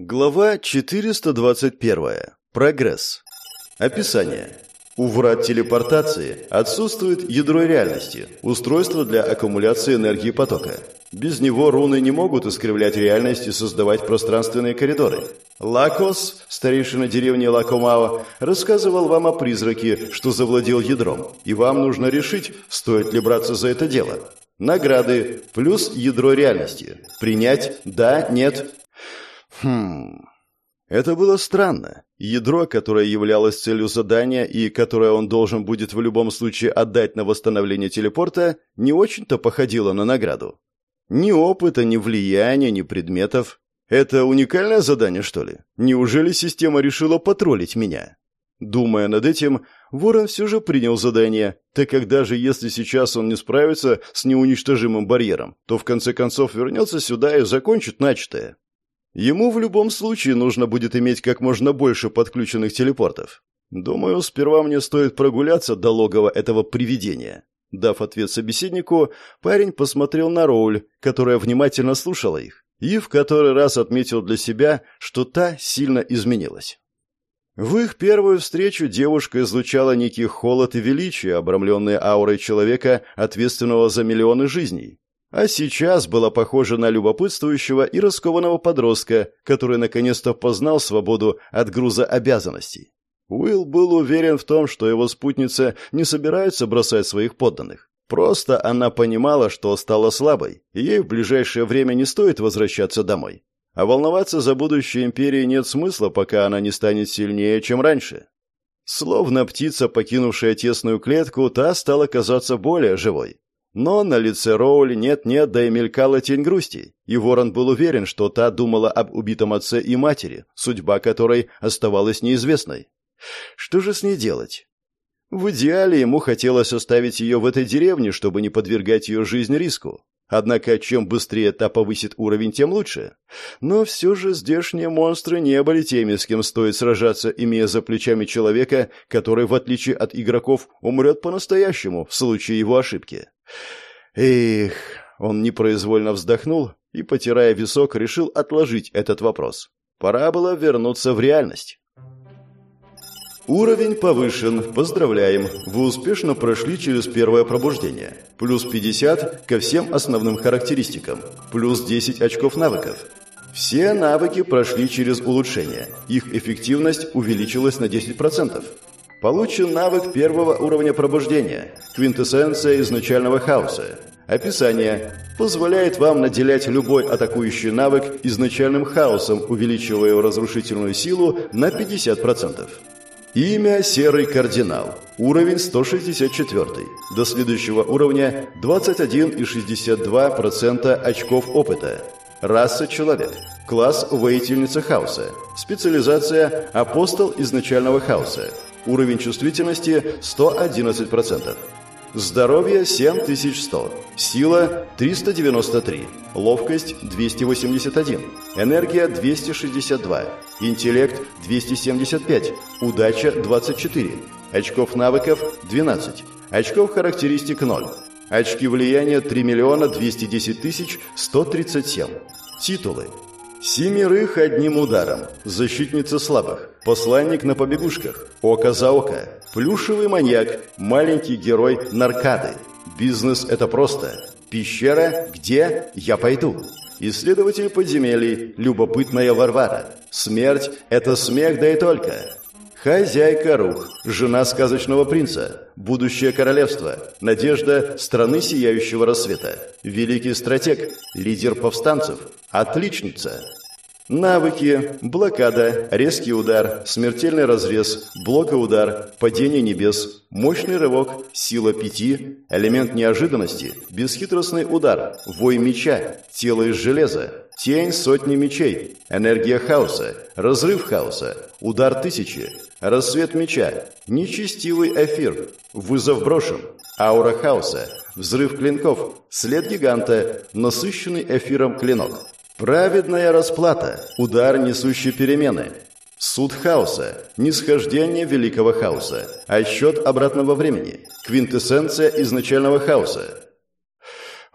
Глава 421. Прогресс. Описание. У врат телепортации отсутствует ядро реальности, устройство для аккумуляции энергии потока. Без него руны не могут искривлять реальность и создавать пространственные коридоры. Лакос, старейшина деревни Лакомао, рассказывал вам о призраке, что завладел ядром, и вам нужно решить, стоит ли браться за это дело. Награды плюс ядро реальности. Принять «да», «нет». Хм... Это было странно. Ядро, которое являлось целью задания и которое он должен будет в любом случае отдать на восстановление телепорта, не очень-то походило на награду. Ни опыта, ни влияния, ни предметов. Это уникальное задание, что ли? Неужели система решила потроллить меня? Думая над этим, Ворон все же принял задание, так как даже если сейчас он не справится с неуничтожимым барьером, то в конце концов вернется сюда и закончит начатое. Ему в любом случае нужно будет иметь как можно больше подключенных телепортов. Думаю, сперва мне стоит прогуляться до логова этого привидения. Дав ответ собеседнику, парень посмотрел на Роуль, которая внимательно слушала их, и в который раз отметил для себя, что та сильно изменилась. В их первую встречу девушка излучала некий холод и величие, обрамленные аурой человека, ответственного за миллионы жизней. А сейчас была похожа на любопытствующего и раскованного подростка, который наконец-то познал свободу от груза обязанностей. Уилл был уверен в том, что его спутница не собирается бросать своих подданных. Просто она понимала, что стала слабой, и ей в ближайшее время не стоит возвращаться домой. А волноваться за будущее империи нет смысла, пока она не станет сильнее, чем раньше. Словно птица, покинувшая тесную клетку, та стала казаться более живой. Но на лице Роули нет-нет, да и мелькала тень грусти, и Ворон был уверен, что та думала об убитом отце и матери, судьба которой оставалась неизвестной. Что же с ней делать? В идеале ему хотелось оставить ее в этой деревне, чтобы не подвергать ее жизнь риску. Однако, чем быстрее та повысит уровень, тем лучше. Но все же здешние монстры не были теми, с кем стоит сражаться, имея за плечами человека, который, в отличие от игроков, умрет по-настоящему в случае его ошибки. Эх, он непроизвольно вздохнул и, потирая висок, решил отложить этот вопрос. Пора было вернуться в реальность. Уровень повышен. Поздравляем. Вы успешно прошли через первое пробуждение. Плюс 50 ко всем основным характеристикам. Плюс 10 очков навыков. Все навыки прошли через улучшение. Их эффективность увеличилась на 10%. Получен навык первого уровня пробуждения. Квинтэссенция изначального хаоса. Описание. Позволяет вам наделять любой атакующий навык изначальным хаосом, увеличивая его разрушительную силу на 50%. Имя Серый Кардинал. Уровень 164. До следующего уровня 21,62% очков опыта. Раса Человек. Класс Воительница Хаоса. Специализация Апостол изначального хаоса. Уровень чувствительности 111%. Здоровье 7100. Сила 393. Ловкость 281. Энергия 262. Интеллект 275. Удача 24. Очков навыков 12. Очков характеристик 0. Очки влияния 3 миллиона 210 тысяч 137. Титулы. Семерых одним ударом. Защитница слабых. Посланник на побегушках. Око за око. Плюшевый маньяк. Маленький герой Наркады. Бизнес – это просто. Пещера «Где я пойду?» Исследователь подземелий. Любопытная Варвара. Смерть – это смех, да и только. Хозяйка Рух, жена сказочного принца, будущее королевство, надежда страны сияющего рассвета, великий стратег, лидер повстанцев, отличница. Навыки, блокада, резкий удар, смертельный разрез, блокоудар, падение небес, мощный рывок, сила пяти, элемент неожиданности, бесхитростный удар, вой меча, тело из железа, тень сотни мечей, энергия хаоса, разрыв хаоса, удар тысячи, Рассвет меча. Нечестивый эфир. Вызов брошен. Аура хаоса. Взрыв клинков. След гиганта. Насыщенный эфиром клинок. Праведная расплата. Удар, несущий перемены. Суд хаоса. Нисхождение великого хаоса. Отсчет обратного времени. Квинтэссенция изначального хаоса.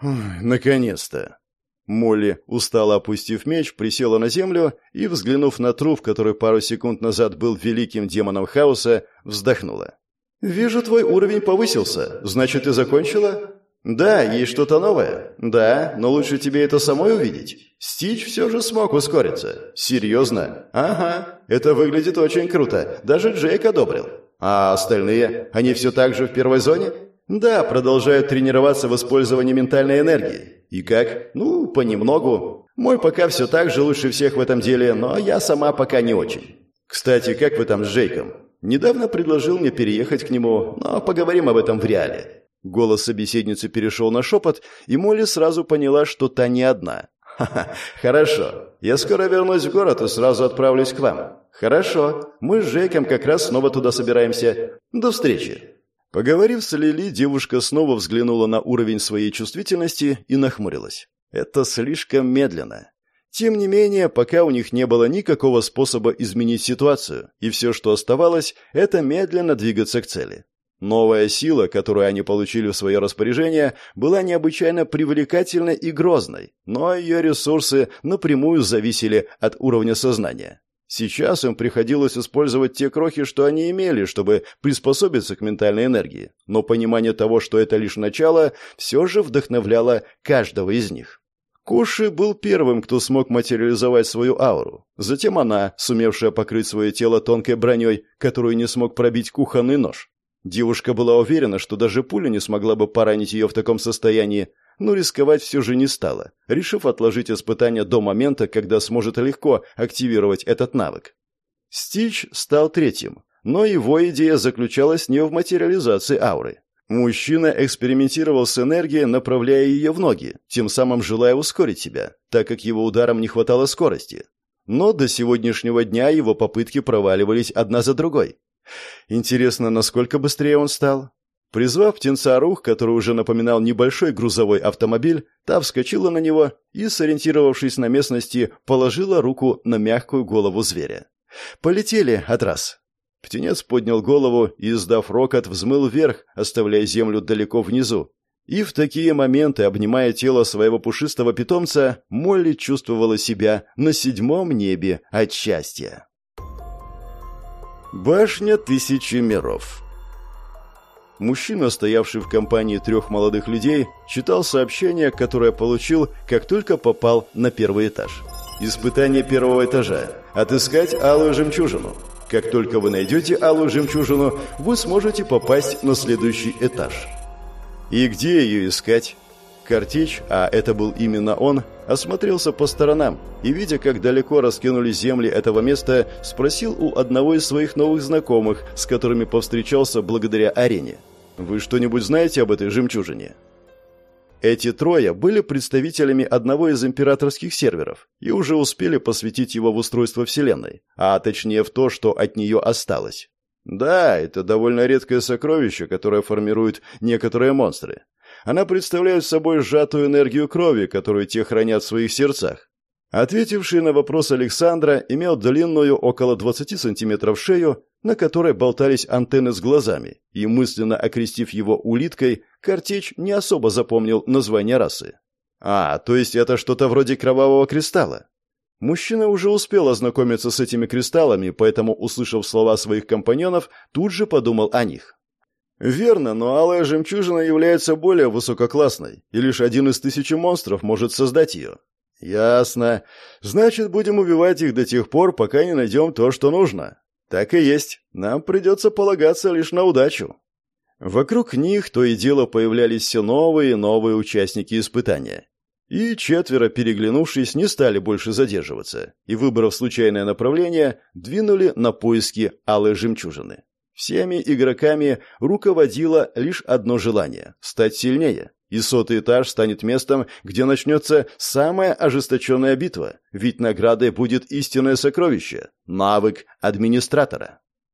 Наконец-то. Молли, устало опустив меч, присела на землю и, взглянув на труп, который пару секунд назад был великим демоном хаоса, вздохнула. «Вижу, твой уровень повысился. Значит, ты закончила?» «Да, есть что-то новое. Да, но лучше тебе это самой увидеть. Стич все же смог ускориться. Серьезно? Ага, это выглядит очень круто. Даже Джейк одобрил. А остальные? Они все так же в первой зоне?» «Да, продолжают тренироваться в использовании ментальной энергии. И как? Ну, понемногу. Мой пока все так же лучше всех в этом деле, но я сама пока не очень. Кстати, как вы там с Джейком? Недавно предложил мне переехать к нему, но поговорим об этом в реале». Голос собеседницы перешел на шепот, и Молли сразу поняла, что та не одна. «Ха-ха, хорошо. Я скоро вернусь в город и сразу отправлюсь к вам. Хорошо. Мы с Джейком как раз снова туда собираемся. До встречи». Поговорив с Лили, девушка снова взглянула на уровень своей чувствительности и нахмурилась. Это слишком медленно. Тем не менее, пока у них не было никакого способа изменить ситуацию, и все, что оставалось, это медленно двигаться к цели. Новая сила, которую они получили в свое распоряжение, была необычайно привлекательной и грозной, но ее ресурсы напрямую зависели от уровня сознания. Сейчас им приходилось использовать те крохи, что они имели, чтобы приспособиться к ментальной энергии, но понимание того, что это лишь начало, все же вдохновляло каждого из них. Куши был первым, кто смог материализовать свою ауру. Затем она, сумевшая покрыть свое тело тонкой броней, которую не смог пробить кухонный нож. Девушка была уверена, что даже пуля не смогла бы поранить ее в таком состоянии, но рисковать все же не стала, решив отложить испытание до момента, когда сможет легко активировать этот навык. Стич стал третьим, но его идея заключалась не в материализации ауры. Мужчина экспериментировал с энергией, направляя ее в ноги, тем самым желая ускорить себя, так как его ударам не хватало скорости. Но до сегодняшнего дня его попытки проваливались одна за другой. Интересно, насколько быстрее он стал? Призвав птенца Рух, который уже напоминал небольшой грузовой автомобиль, та вскочила на него и, сориентировавшись на местности, положила руку на мягкую голову зверя. «Полетели, Атрас!» Птенец поднял голову и, издав рокот, взмыл вверх, оставляя землю далеко внизу. И в такие моменты, обнимая тело своего пушистого питомца, Молли чувствовала себя на седьмом небе от счастья. Башня тысячи миров Мужчина, стоявший в компании трех молодых людей, читал сообщение, которое получил, как только попал на первый этаж. Испытание первого этажа. Отыскать алую жемчужину. Как только вы найдете алую жемчужину, вы сможете попасть на следующий этаж. И где ее искать? Картич, а это был именно он, осмотрелся по сторонам и, видя, как далеко раскинулись земли этого места, спросил у одного из своих новых знакомых, с которыми повстречался благодаря арене. «Вы что-нибудь знаете об этой жемчужине?» Эти трое были представителями одного из императорских серверов и уже успели посвятить его в устройство Вселенной, а точнее в то, что от нее осталось. Да, это довольно редкое сокровище, которое формируют некоторые монстры. Она представляет собой сжатую энергию крови, которую те хранят в своих сердцах. Ответивший на вопрос Александра имел длинную около 20 сантиметров шею, на которой болтались антенны с глазами, и мысленно окрестив его улиткой, Картеч не особо запомнил название расы. А, то есть это что-то вроде кровавого кристалла. Мужчина уже успел ознакомиться с этими кристаллами, поэтому, услышав слова своих компаньонов, тут же подумал о них. Верно, но алая жемчужина является более высококлассной, и лишь один из тысячи монстров может создать ее. Ясно. Значит, будем убивать их до тех пор, пока не найдем то, что нужно. Так и есть. Нам придется полагаться лишь на удачу. Вокруг них то и дело появлялись все новые и новые участники испытания. И четверо, переглянувшись, не стали больше задерживаться и, выбрав случайное направление, двинули на поиски алой жемчужины. Всеми игроками руководило лишь одно желание – стать сильнее. И сотый этаж станет местом, где начнется самая ожесточенная битва, ведь наградой будет истинное сокровище – навык администратора.